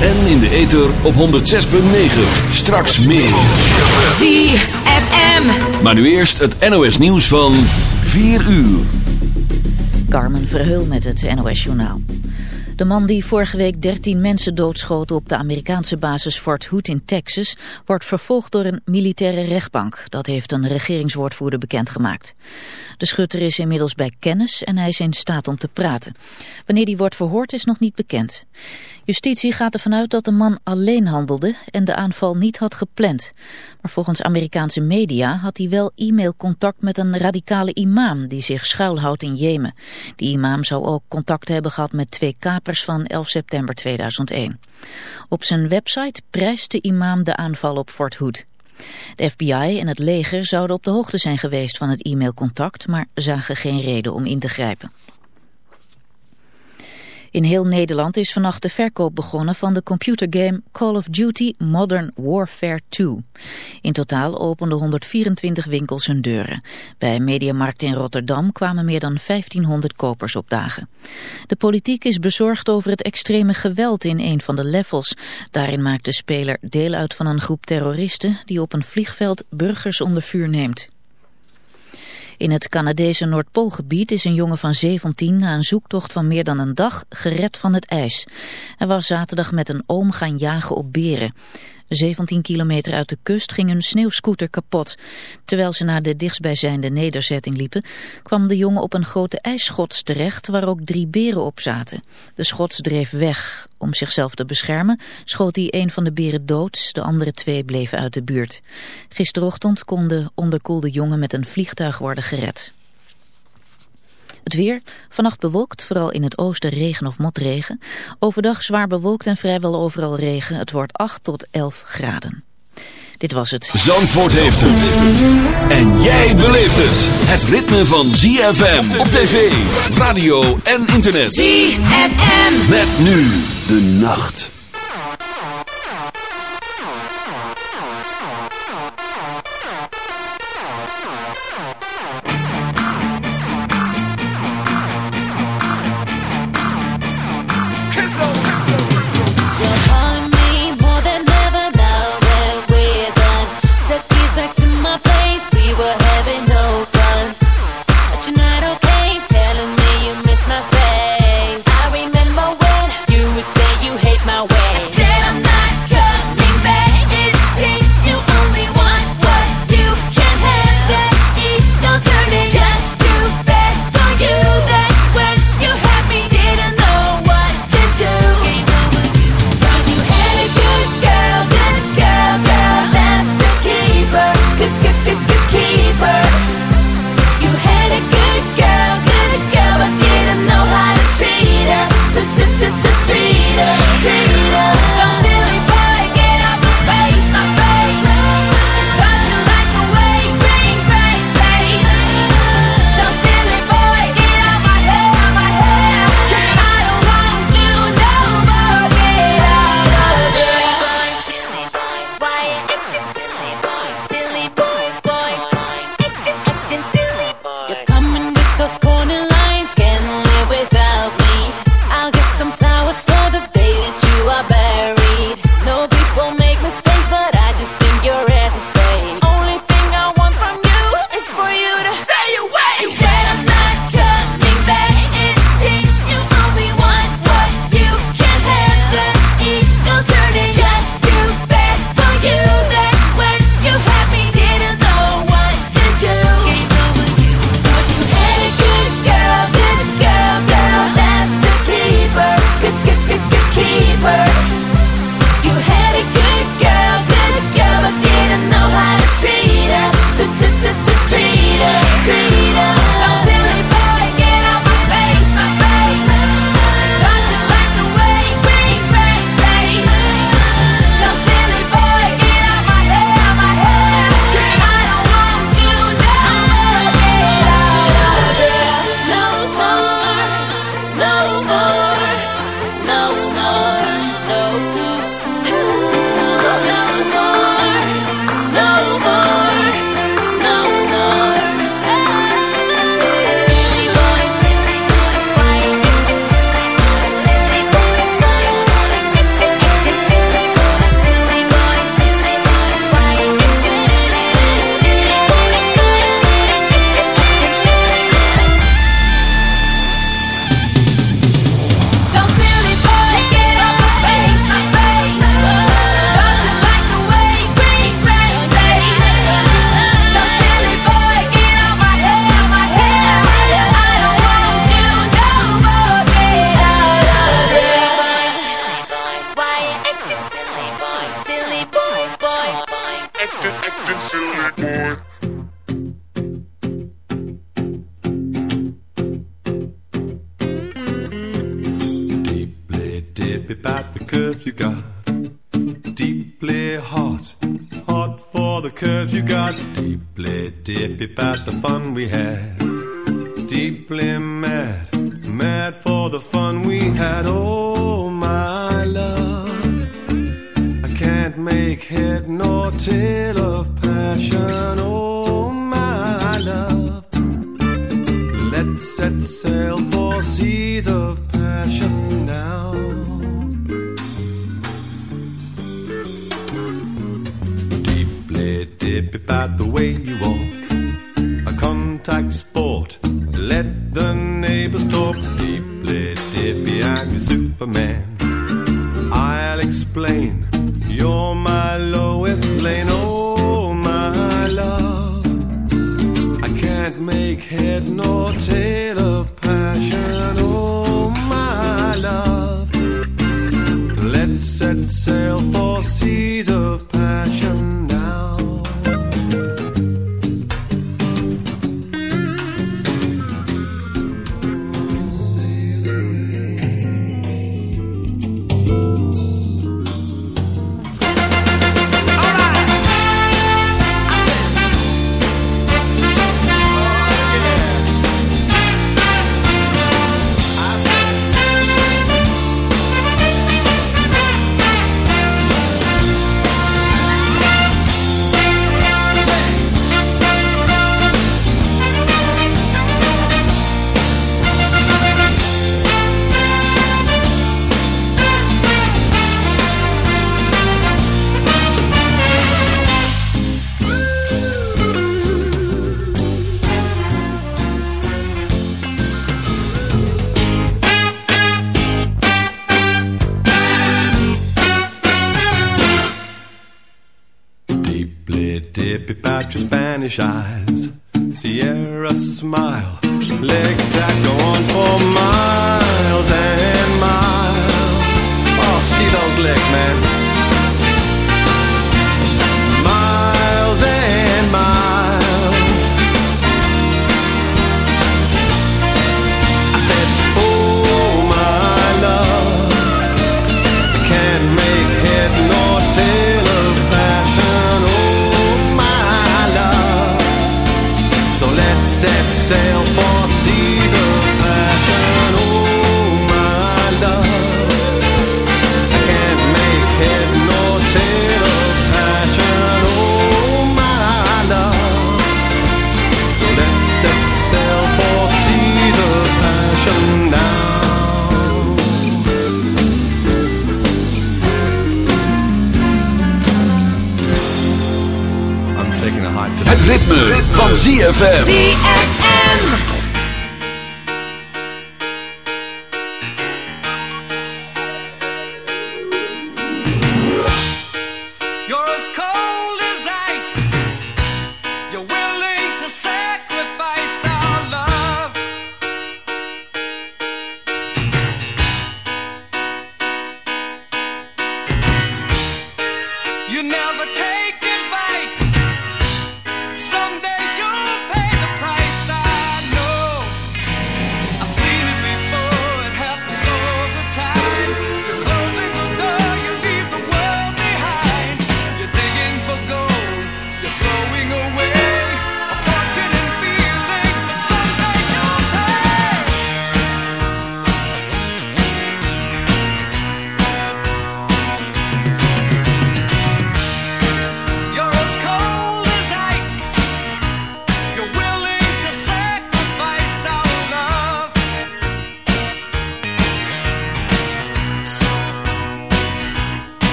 En in de ether op 106.9. Straks meer. ZFM. Maar nu eerst het NOS nieuws van 4 uur. Carmen Verheul met het NOS Journaal. De man die vorige week 13 mensen doodschoot op de Amerikaanse basis Fort Hood in Texas... wordt vervolgd door een militaire rechtbank. Dat heeft een regeringswoordvoerder bekendgemaakt. De schutter is inmiddels bij kennis en hij is in staat om te praten. Wanneer die wordt verhoord is nog niet bekend. Justitie gaat ervan uit dat de man alleen handelde en de aanval niet had gepland. Maar volgens Amerikaanse media had hij wel e-mailcontact met een radicale imam die zich schuilhoudt in Jemen. Die imam zou ook contact hebben gehad met twee kapers van 11 september 2001. Op zijn website prijst de imam de aanval op Fort Hood. De FBI en het leger zouden op de hoogte zijn geweest van het e-mailcontact, maar zagen geen reden om in te grijpen. In heel Nederland is vannacht de verkoop begonnen van de computergame Call of Duty Modern Warfare 2. In totaal openden 124 winkels hun deuren. Bij Mediamarkt in Rotterdam kwamen meer dan 1500 kopers opdagen. De politiek is bezorgd over het extreme geweld in een van de levels. Daarin maakt de speler deel uit van een groep terroristen die op een vliegveld burgers onder vuur neemt. In het Canadese Noordpoolgebied is een jongen van 17 na een zoektocht van meer dan een dag gered van het ijs. Hij was zaterdag met een oom gaan jagen op beren. 17 kilometer uit de kust ging een sneeuwscooter kapot. Terwijl ze naar de dichtstbijzijnde nederzetting liepen, kwam de jongen op een grote ijsschots terecht waar ook drie beren op zaten. De schots dreef weg. Om zichzelf te beschermen schoot hij een van de beren dood, de andere twee bleven uit de buurt. Gisterochtend kon de onderkoelde jongen met een vliegtuig worden gered. Het weer, vannacht bewolkt, vooral in het oosten regen of motregen. Overdag zwaar bewolkt en vrijwel overal regen. Het wordt 8 tot 11 graden. Dit was het. Zandvoort heeft het. En jij beleeft het. Het ritme van ZFM op tv, radio en internet. ZFM. Met nu de nacht.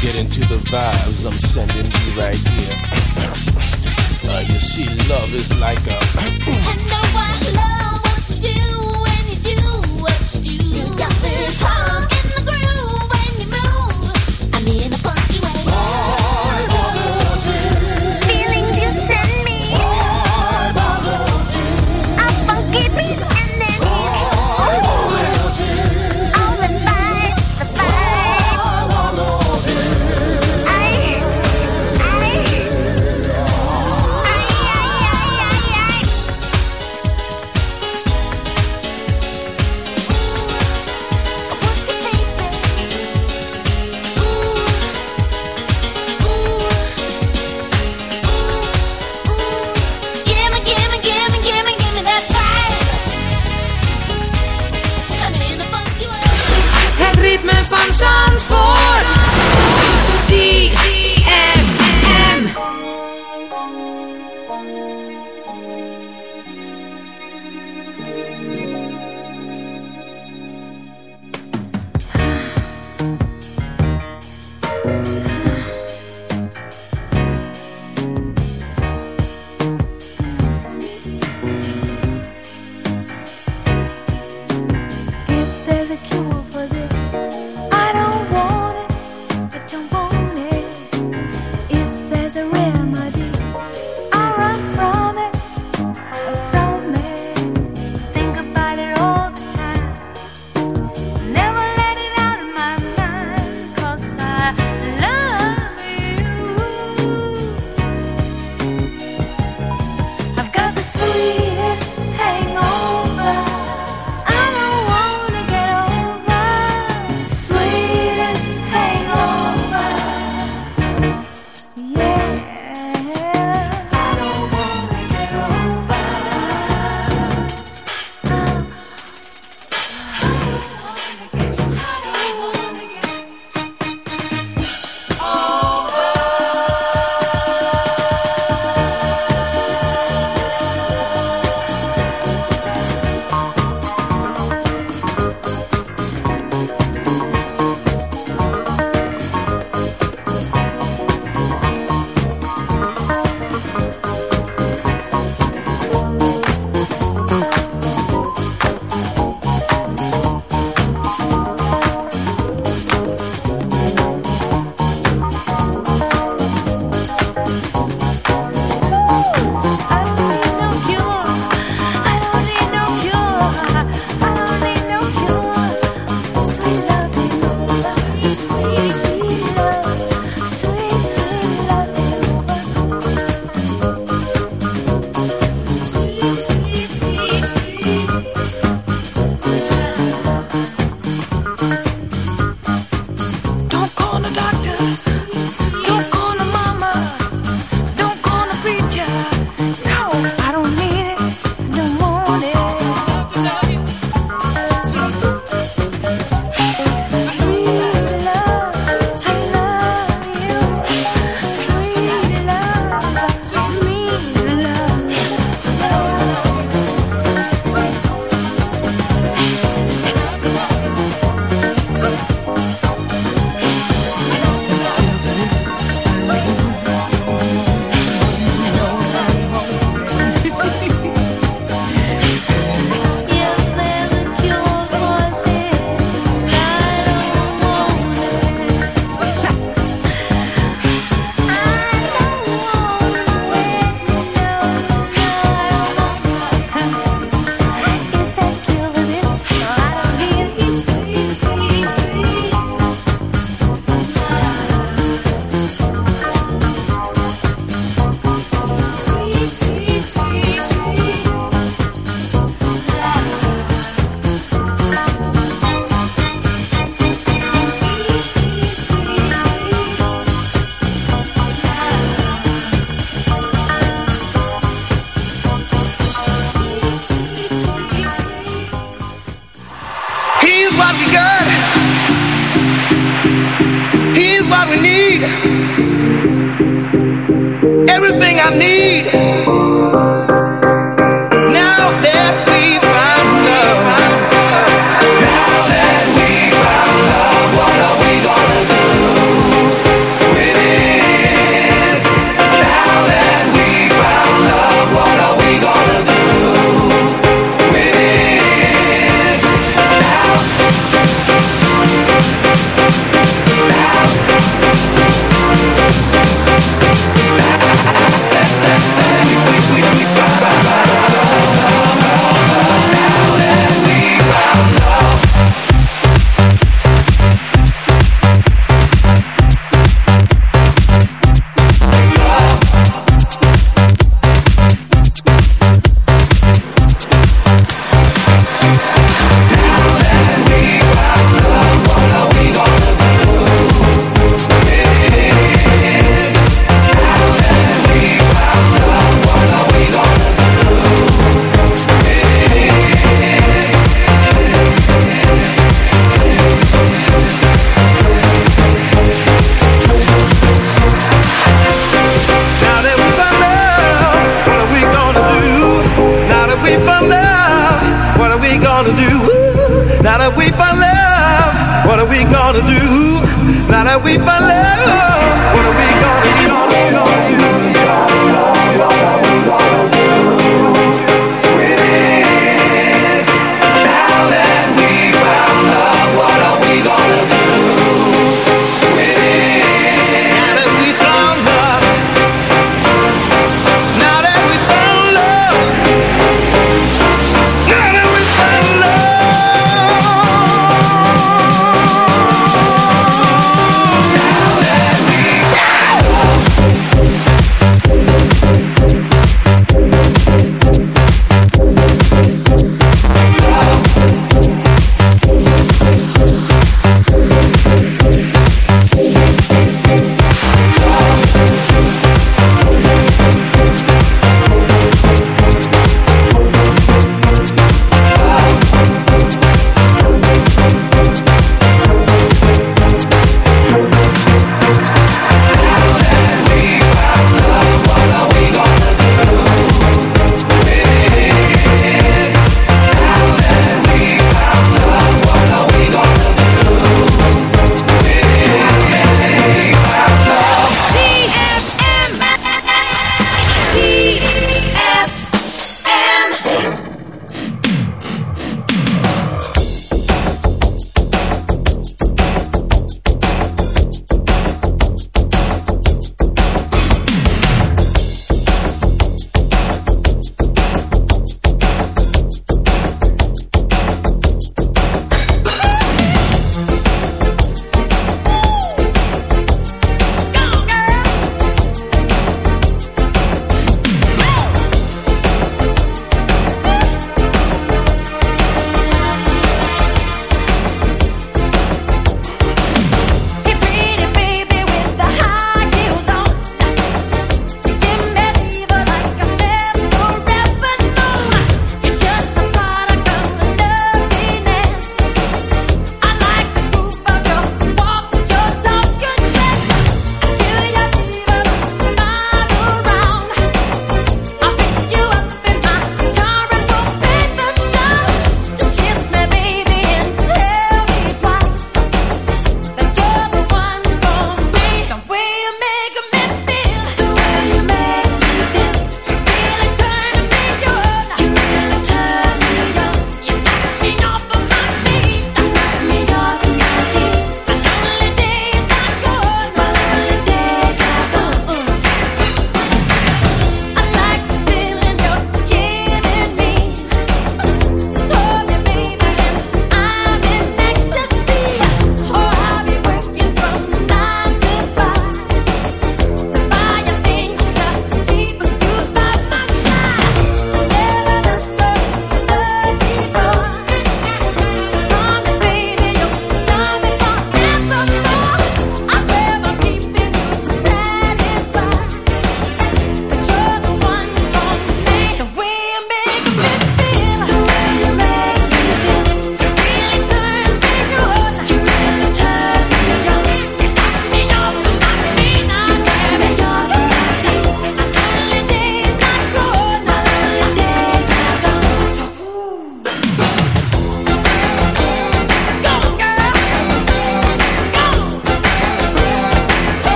Get into the vibes I'm sending you right here. uh, you see, love is like a. know I love what you do.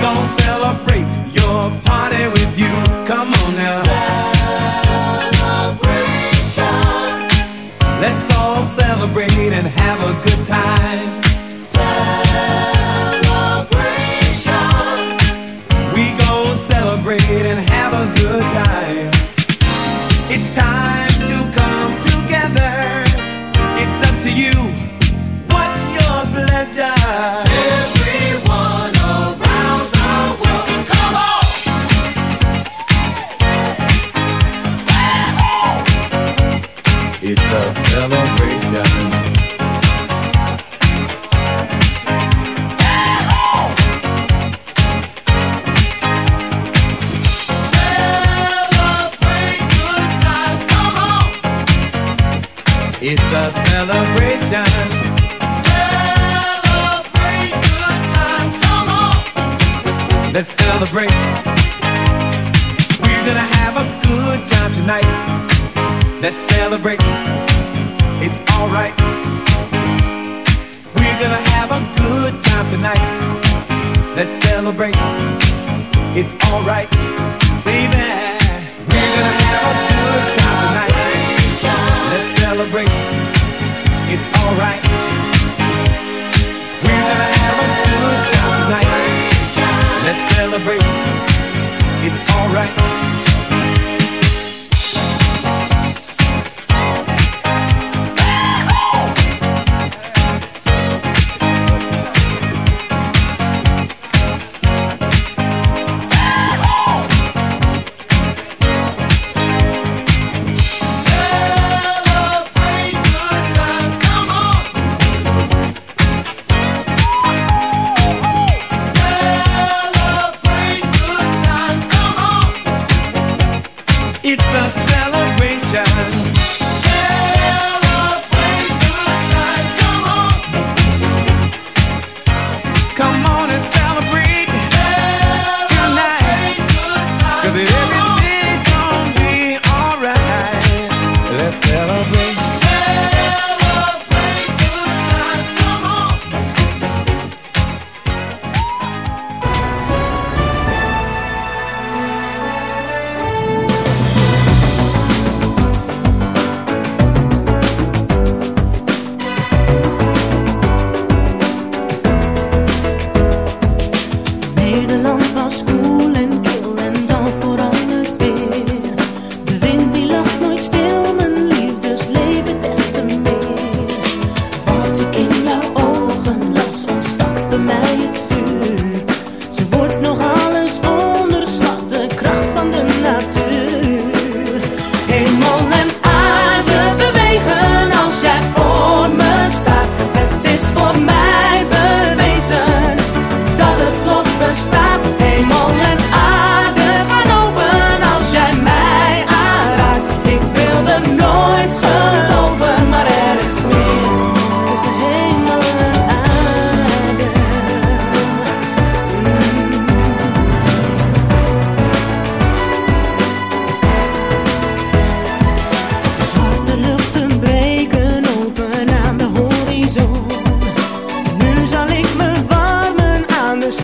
gonna celebrate your party with you.